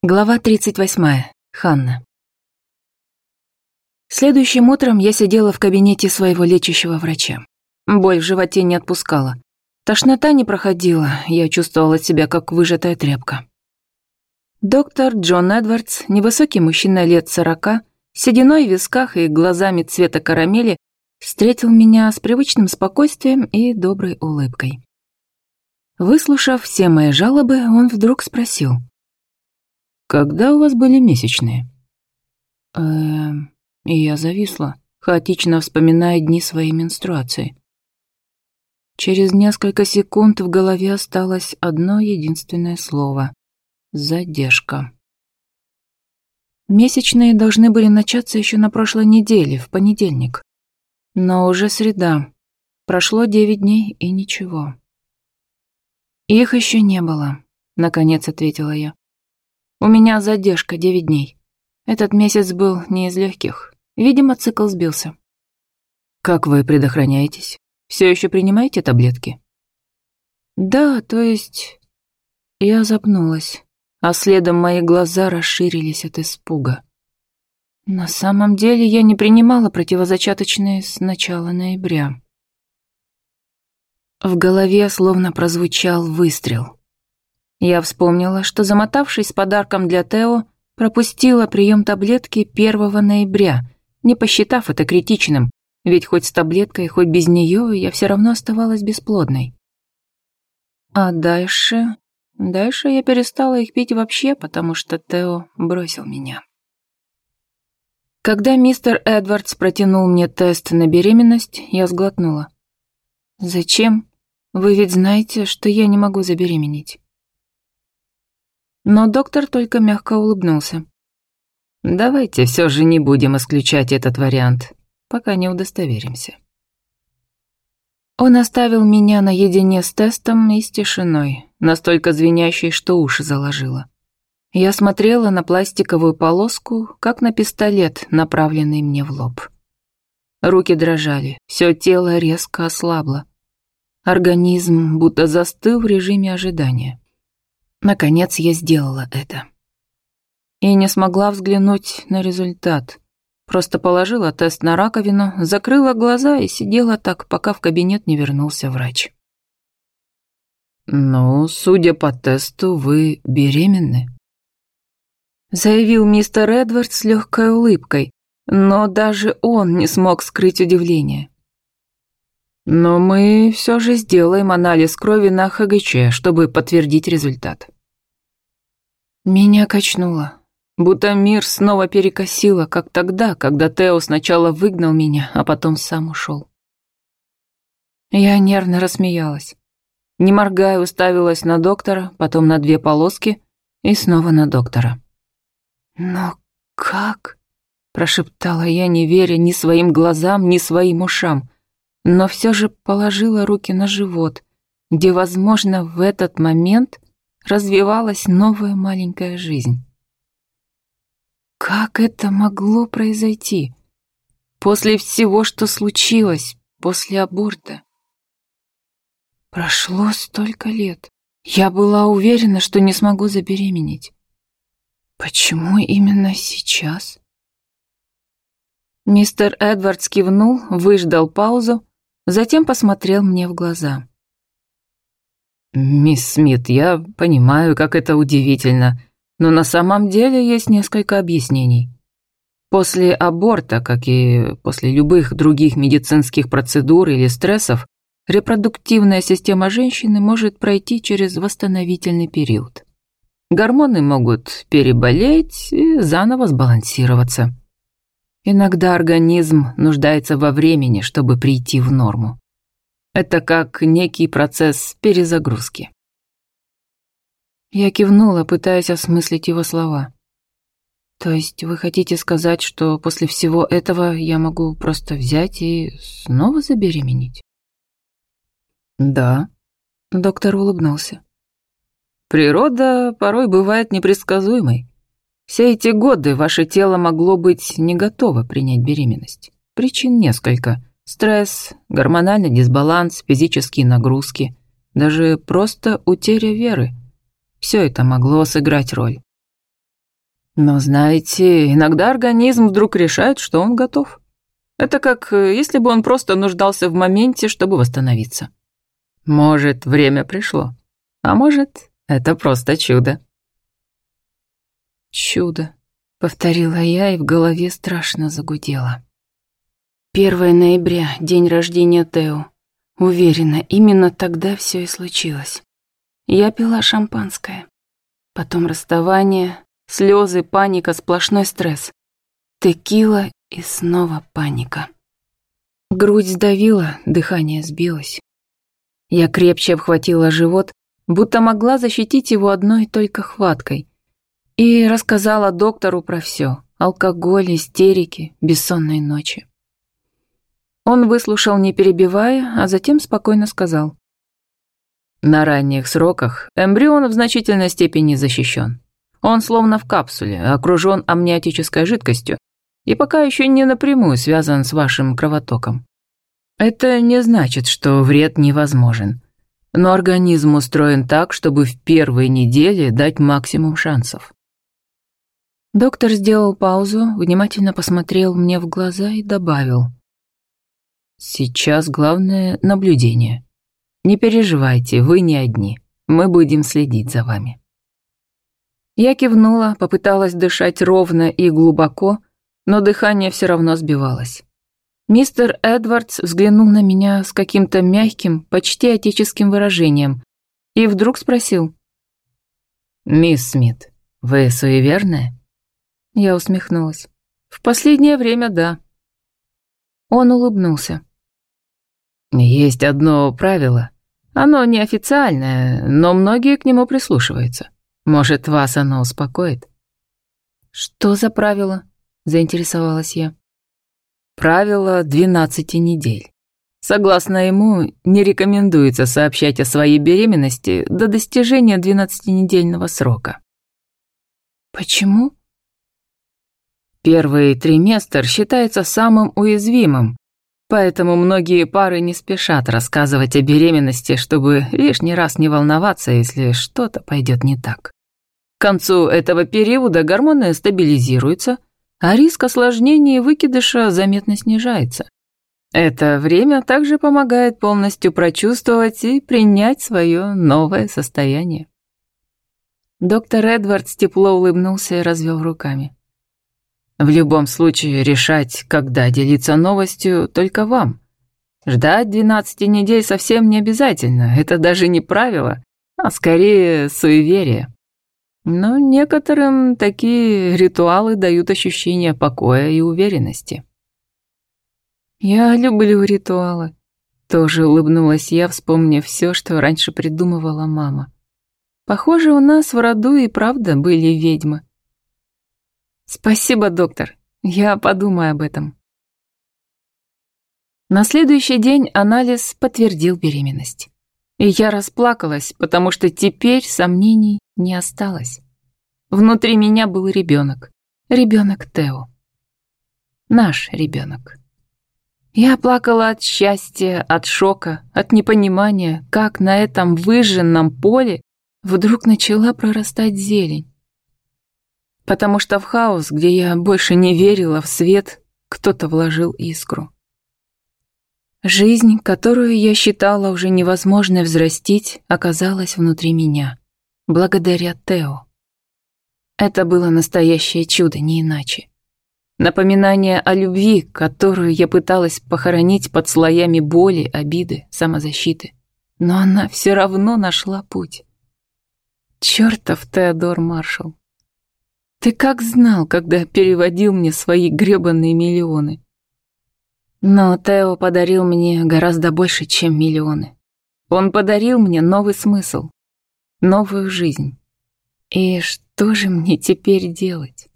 Глава 38. Ханна. Следующим утром я сидела в кабинете своего лечащего врача. Боль в животе не отпускала. Тошнота не проходила, я чувствовала себя как выжатая тряпка. Доктор Джон Эдвардс, невысокий мужчина лет сорока, сединой в висках и глазами цвета карамели, встретил меня с привычным спокойствием и доброй улыбкой. Выслушав все мои жалобы, он вдруг спросил — когда у вас были месячные? Эм, я зависла, хаотично вспоминая дни своей менструации. Через несколько секунд в голове осталось одно единственное слово — задержка. Месячные должны были начаться еще на прошлой неделе, в понедельник. Но уже среда. Прошло девять дней и ничего. Их еще не было, наконец ответила я. У меня задержка девять дней. Этот месяц был не из легких. Видимо, цикл сбился. Как вы предохраняетесь? Все еще принимаете таблетки? Да, то есть... Я запнулась, а следом мои глаза расширились от испуга. На самом деле я не принимала противозачаточные с начала ноября. В голове словно прозвучал выстрел. Я вспомнила, что, замотавшись с подарком для Тео, пропустила прием таблетки 1 ноября, не посчитав это критичным, ведь хоть с таблеткой, хоть без нее я все равно оставалась бесплодной. А дальше... Дальше я перестала их пить вообще, потому что Тео бросил меня. Когда мистер Эдвардс протянул мне тест на беременность, я сглотнула. «Зачем? Вы ведь знаете, что я не могу забеременеть». Но доктор только мягко улыбнулся. «Давайте все же не будем исключать этот вариант, пока не удостоверимся». Он оставил меня наедине с тестом и с тишиной, настолько звенящей, что уши заложило. Я смотрела на пластиковую полоску, как на пистолет, направленный мне в лоб. Руки дрожали, все тело резко ослабло. Организм будто застыл в режиме ожидания. Наконец я сделала это. И не смогла взглянуть на результат. Просто положила тест на раковину, закрыла глаза и сидела так, пока в кабинет не вернулся врач. «Ну, судя по тесту, вы беременны», — заявил мистер Эдвард с легкой улыбкой, но даже он не смог скрыть удивление. Но мы все же сделаем анализ крови на ХГЧ, чтобы подтвердить результат. Меня качнуло, будто мир снова перекосило, как тогда, когда Тео сначала выгнал меня, а потом сам ушел. Я нервно рассмеялась. Не моргая, уставилась на доктора, потом на две полоски и снова на доктора. «Но как?» – прошептала я, не веря ни своим глазам, ни своим ушам но все же положила руки на живот, где, возможно, в этот момент развивалась новая маленькая жизнь. Как это могло произойти? После всего, что случилось, после аборта. Прошло столько лет. Я была уверена, что не смогу забеременеть. Почему именно сейчас? Мистер Эдвардс кивнул, выждал паузу, Затем посмотрел мне в глаза. «Мисс Смит, я понимаю, как это удивительно, но на самом деле есть несколько объяснений. После аборта, как и после любых других медицинских процедур или стрессов, репродуктивная система женщины может пройти через восстановительный период. Гормоны могут переболеть и заново сбалансироваться. Иногда организм нуждается во времени, чтобы прийти в норму. Это как некий процесс перезагрузки. Я кивнула, пытаясь осмыслить его слова. То есть вы хотите сказать, что после всего этого я могу просто взять и снова забеременеть? Да, доктор улыбнулся. Природа порой бывает непредсказуемой. Все эти годы ваше тело могло быть не готово принять беременность. Причин несколько. Стресс, гормональный дисбаланс, физические нагрузки, даже просто утеря веры. Все это могло сыграть роль. Но знаете, иногда организм вдруг решает, что он готов. Это как э, если бы он просто нуждался в моменте, чтобы восстановиться. Может, время пришло. А может, это просто чудо. Чудо, повторила я, и в голове страшно загудело. 1 ноября, день рождения Тео. Уверена, именно тогда все и случилось. Я пила шампанское. Потом расставание, Слезы, паника, сплошной стресс. Текила и снова паника. Грудь сдавила, дыхание сбилось. Я крепче обхватила живот, будто могла защитить его одной только хваткой. И рассказала доктору про все: алкоголь, истерики, бессонные ночи. Он выслушал, не перебивая, а затем спокойно сказал. На ранних сроках эмбрион в значительной степени защищен. Он словно в капсуле, окружен амниотической жидкостью и пока еще не напрямую связан с вашим кровотоком. Это не значит, что вред невозможен. Но организм устроен так, чтобы в первые недели дать максимум шансов. Доктор сделал паузу, внимательно посмотрел мне в глаза и добавил. «Сейчас главное — наблюдение. Не переживайте, вы не одни. Мы будем следить за вами». Я кивнула, попыталась дышать ровно и глубоко, но дыхание все равно сбивалось. Мистер Эдвардс взглянул на меня с каким-то мягким, почти отеческим выражением и вдруг спросил. «Мисс Смит, вы суеверная?» Я усмехнулась. «В последнее время, да». Он улыбнулся. «Есть одно правило. Оно неофициальное, но многие к нему прислушиваются. Может, вас оно успокоит?» «Что за правило?» – заинтересовалась я. «Правило двенадцати недель. Согласно ему, не рекомендуется сообщать о своей беременности до достижения двенадцатинедельного срока». «Почему?» Первый триместр считается самым уязвимым, поэтому многие пары не спешат рассказывать о беременности, чтобы лишний раз не волноваться, если что-то пойдет не так. К концу этого периода гормоны стабилизируются, а риск осложнений выкидыша заметно снижается. Это время также помогает полностью прочувствовать и принять свое новое состояние. Доктор Эдвардс тепло улыбнулся и развел руками. В любом случае решать, когда делиться новостью, только вам. Ждать 12 недель совсем не обязательно, это даже не правило, а скорее суеверие. Но некоторым такие ритуалы дают ощущение покоя и уверенности. «Я люблю ритуалы», — тоже улыбнулась я, вспомнив все, что раньше придумывала мама. «Похоже, у нас в роду и правда были ведьмы». «Спасибо, доктор. Я подумаю об этом». На следующий день анализ подтвердил беременность. И я расплакалась, потому что теперь сомнений не осталось. Внутри меня был ребенок. Ребенок Тео. Наш ребенок. Я плакала от счастья, от шока, от непонимания, как на этом выжженном поле вдруг начала прорастать зелень. Потому что в хаос, где я больше не верила в свет, кто-то вложил искру. Жизнь, которую я считала уже невозможной взрастить, оказалась внутри меня, благодаря Тео. Это было настоящее чудо, не иначе. Напоминание о любви, которую я пыталась похоронить под слоями боли, обиды, самозащиты. Но она все равно нашла путь. Чертов Теодор Маршалл. Ты как знал, когда переводил мне свои гребаные миллионы? Но Тео подарил мне гораздо больше, чем миллионы. Он подарил мне новый смысл, новую жизнь. И что же мне теперь делать?